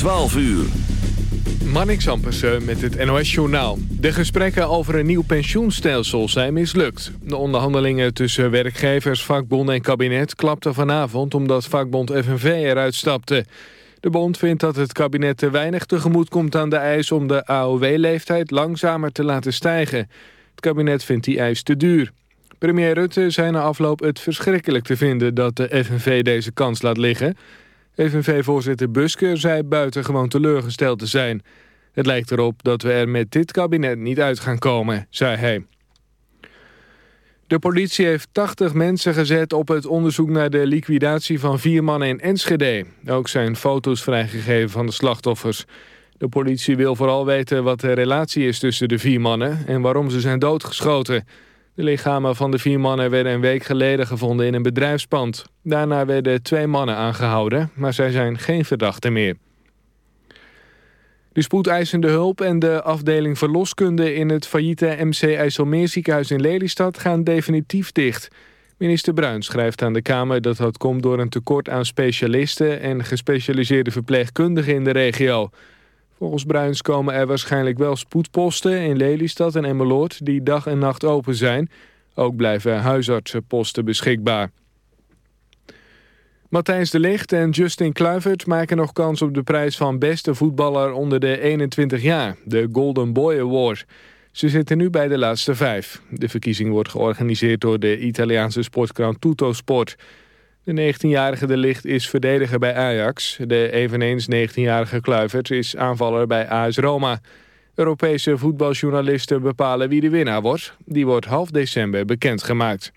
12 uur. Marnik Sampersen met het NOS-journaal. De gesprekken over een nieuw pensioenstelsel zijn mislukt. De onderhandelingen tussen werkgevers, vakbond en kabinet klapten vanavond... omdat vakbond FNV eruit stapte. De bond vindt dat het kabinet te weinig tegemoet komt aan de eis... om de AOW-leeftijd langzamer te laten stijgen. Het kabinet vindt die eis te duur. Premier Rutte zei na afloop het verschrikkelijk te vinden... dat de FNV deze kans laat liggen... FNV-voorzitter Busker zei buitengewoon teleurgesteld te zijn. Het lijkt erop dat we er met dit kabinet niet uit gaan komen, zei hij. De politie heeft 80 mensen gezet op het onderzoek naar de liquidatie van vier mannen in Enschede. Ook zijn foto's vrijgegeven van de slachtoffers. De politie wil vooral weten wat de relatie is tussen de vier mannen en waarom ze zijn doodgeschoten. De lichamen van de vier mannen werden een week geleden gevonden in een bedrijfspand. Daarna werden twee mannen aangehouden, maar zij zijn geen verdachten meer. De spoedeisende hulp en de afdeling verloskunde in het failliete MC IJsselmeerziekenhuis in Lelystad gaan definitief dicht. Minister Bruin schrijft aan de Kamer dat dat komt door een tekort aan specialisten en gespecialiseerde verpleegkundigen in de regio. Volgens Bruins komen er waarschijnlijk wel spoedposten in Lelystad en Emmeloord die dag en nacht open zijn. Ook blijven huisartsenposten beschikbaar. Matthijs de Ligt en Justin Kluivert maken nog kans op de prijs van beste voetballer onder de 21 jaar, de Golden Boy Award. Ze zitten nu bij de laatste vijf. De verkiezing wordt georganiseerd door de Italiaanse sportkrant Tutto Sport. De 19-jarige De Licht is verdediger bij Ajax. De eveneens 19-jarige Kluivert is aanvaller bij AS Roma. Europese voetbaljournalisten bepalen wie de winnaar wordt. Die wordt half december bekendgemaakt.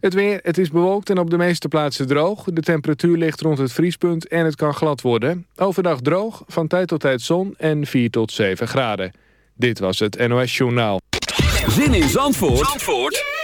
Het weer, het is bewolkt en op de meeste plaatsen droog. De temperatuur ligt rond het vriespunt en het kan glad worden. Overdag droog, van tijd tot tijd zon en 4 tot 7 graden. Dit was het NOS Journaal. Zin in Zandvoort, Zandvoort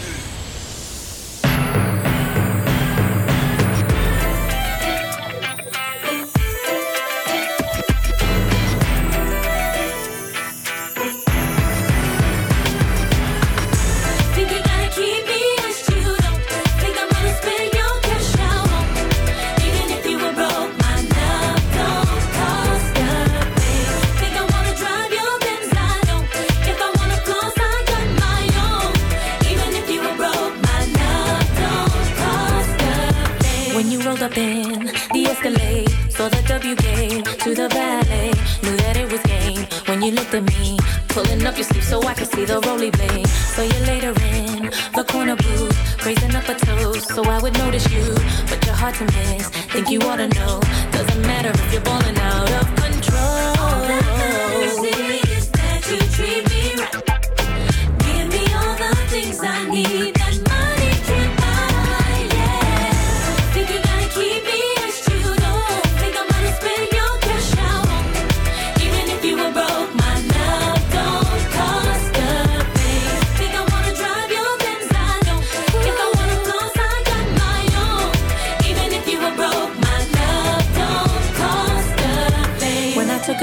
Up in the Escalade. Saw the W game to the ballet. Knew that it was game when you looked at me. Pulling up your sleeve so I could see the roly blade. So you later in the corner booth, raising up a toast so I would notice you. But you're hard to miss. Think you ought to know. Doesn't matter if you're balling out of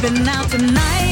been out tonight.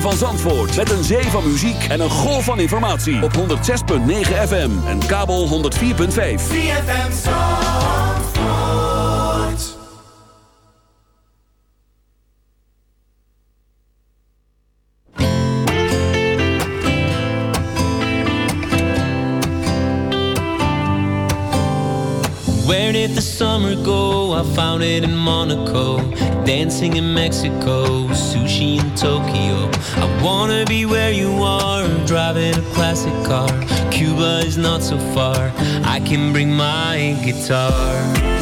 van Zandvoort. Met een zee van muziek en een golf van informatie. Op 106.9 FM en kabel 104.5. Where did the summer go? I found it in Monaco. dancing in Mexico, sushi in Tokyo. I wanna be where you are, driving a classic car. Cuba is not so far, I can bring my guitar.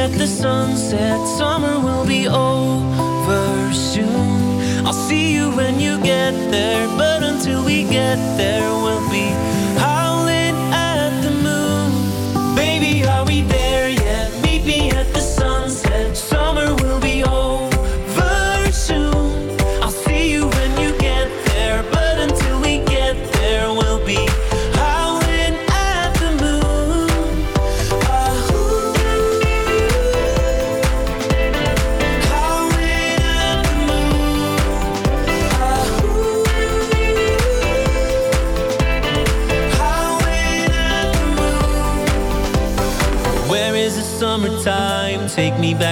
at the sunset, summer will see you when you get there. But until we get there, we'll be.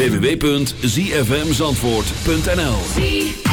www.zfmzandvoort.nl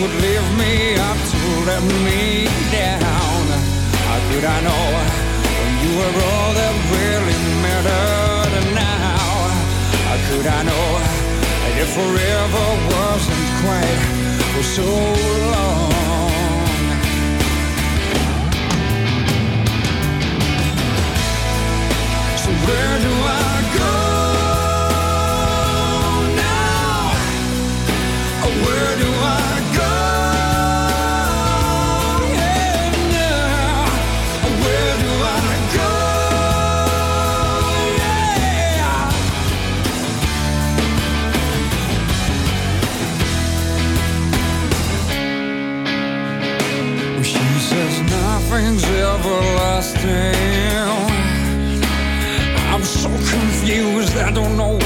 would lift me up to let me down. How could I know when you were all that really mattered now? How could I know that forever wasn't quite for so long? down. I'm so confused, I don't know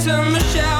To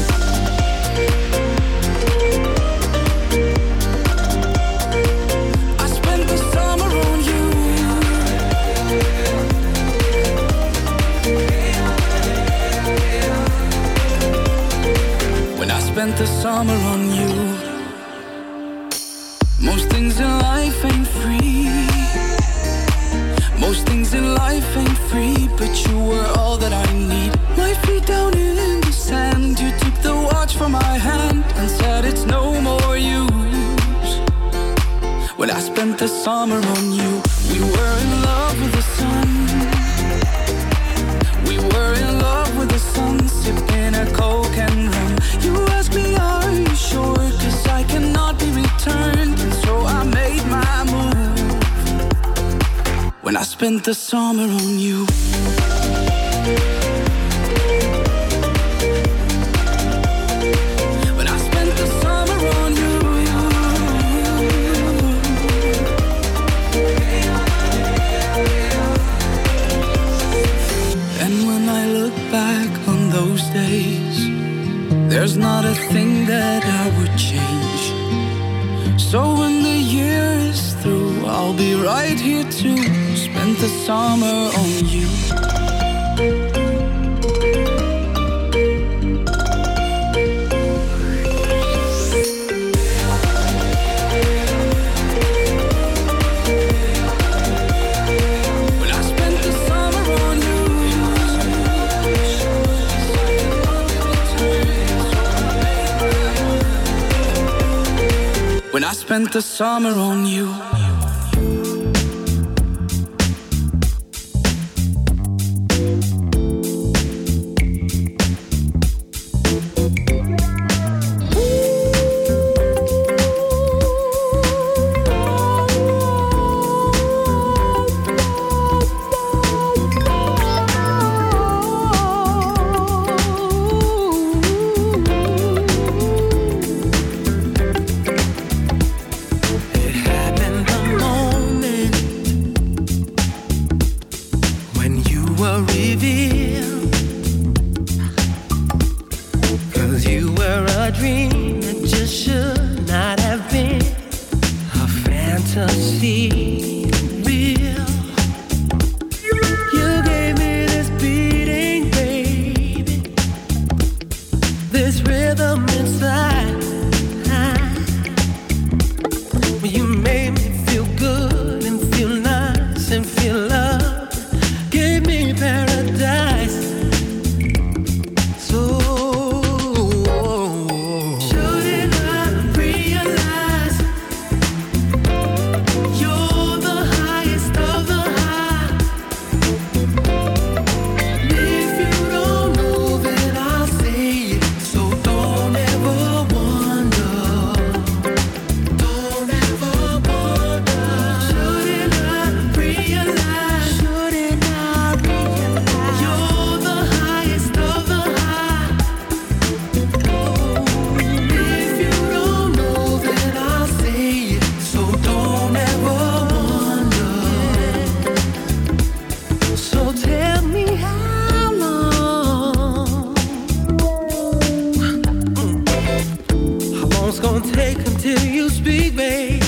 won't take until you speak, babe.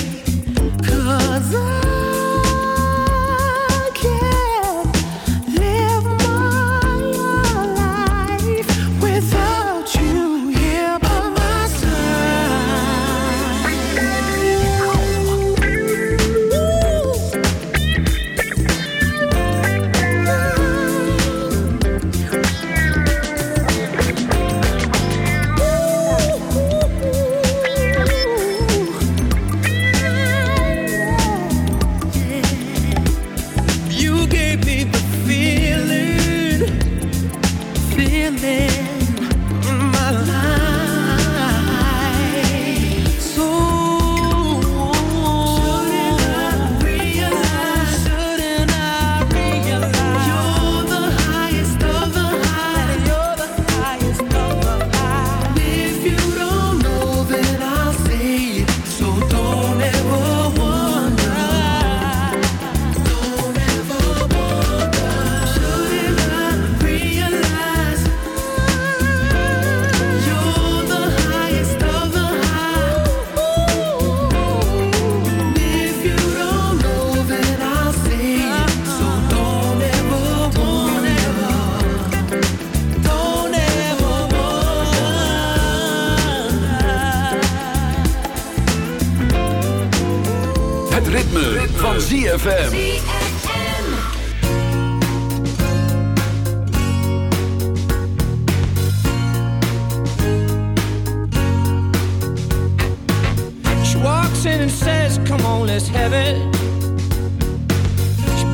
Cause I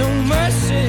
no mercy,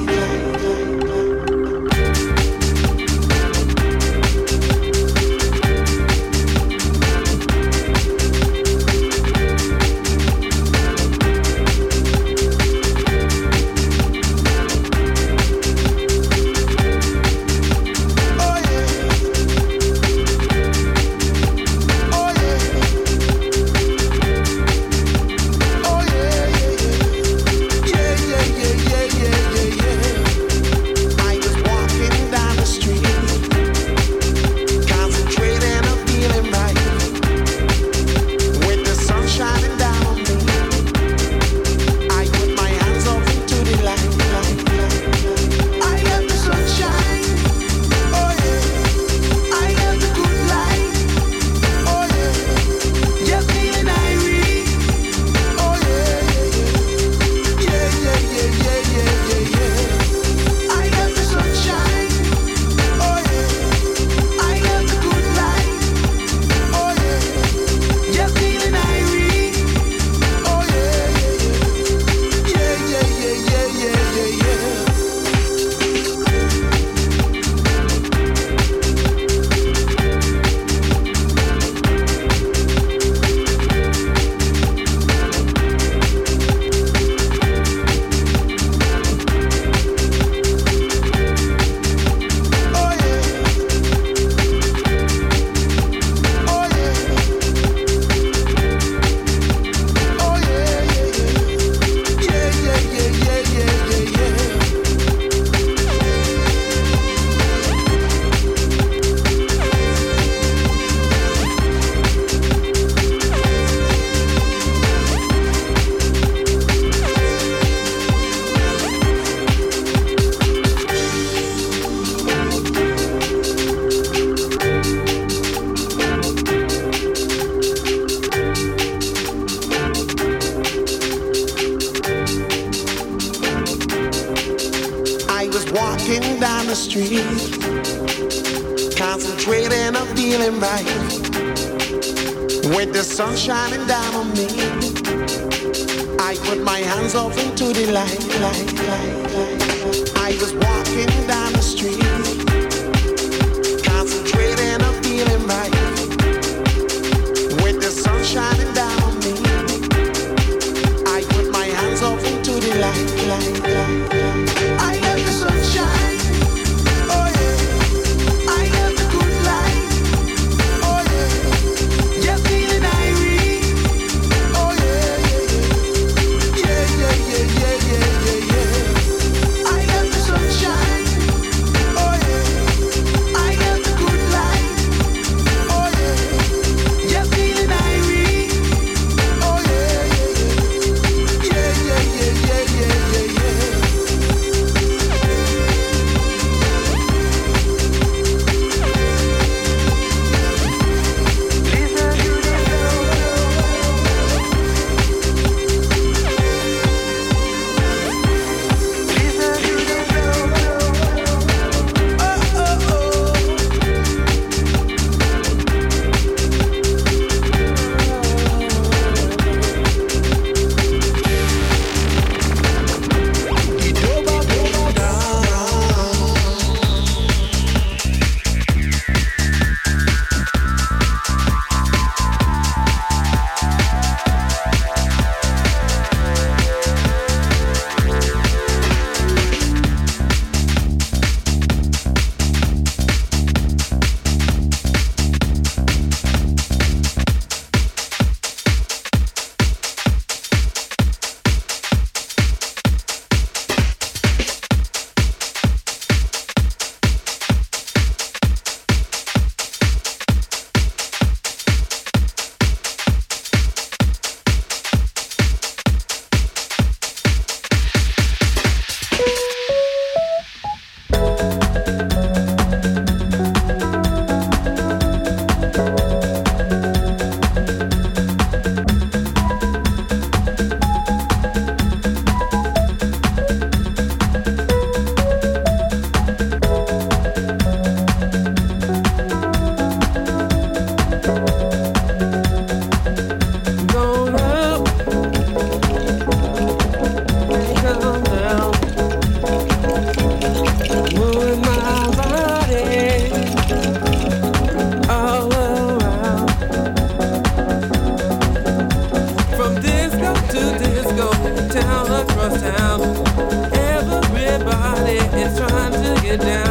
get down.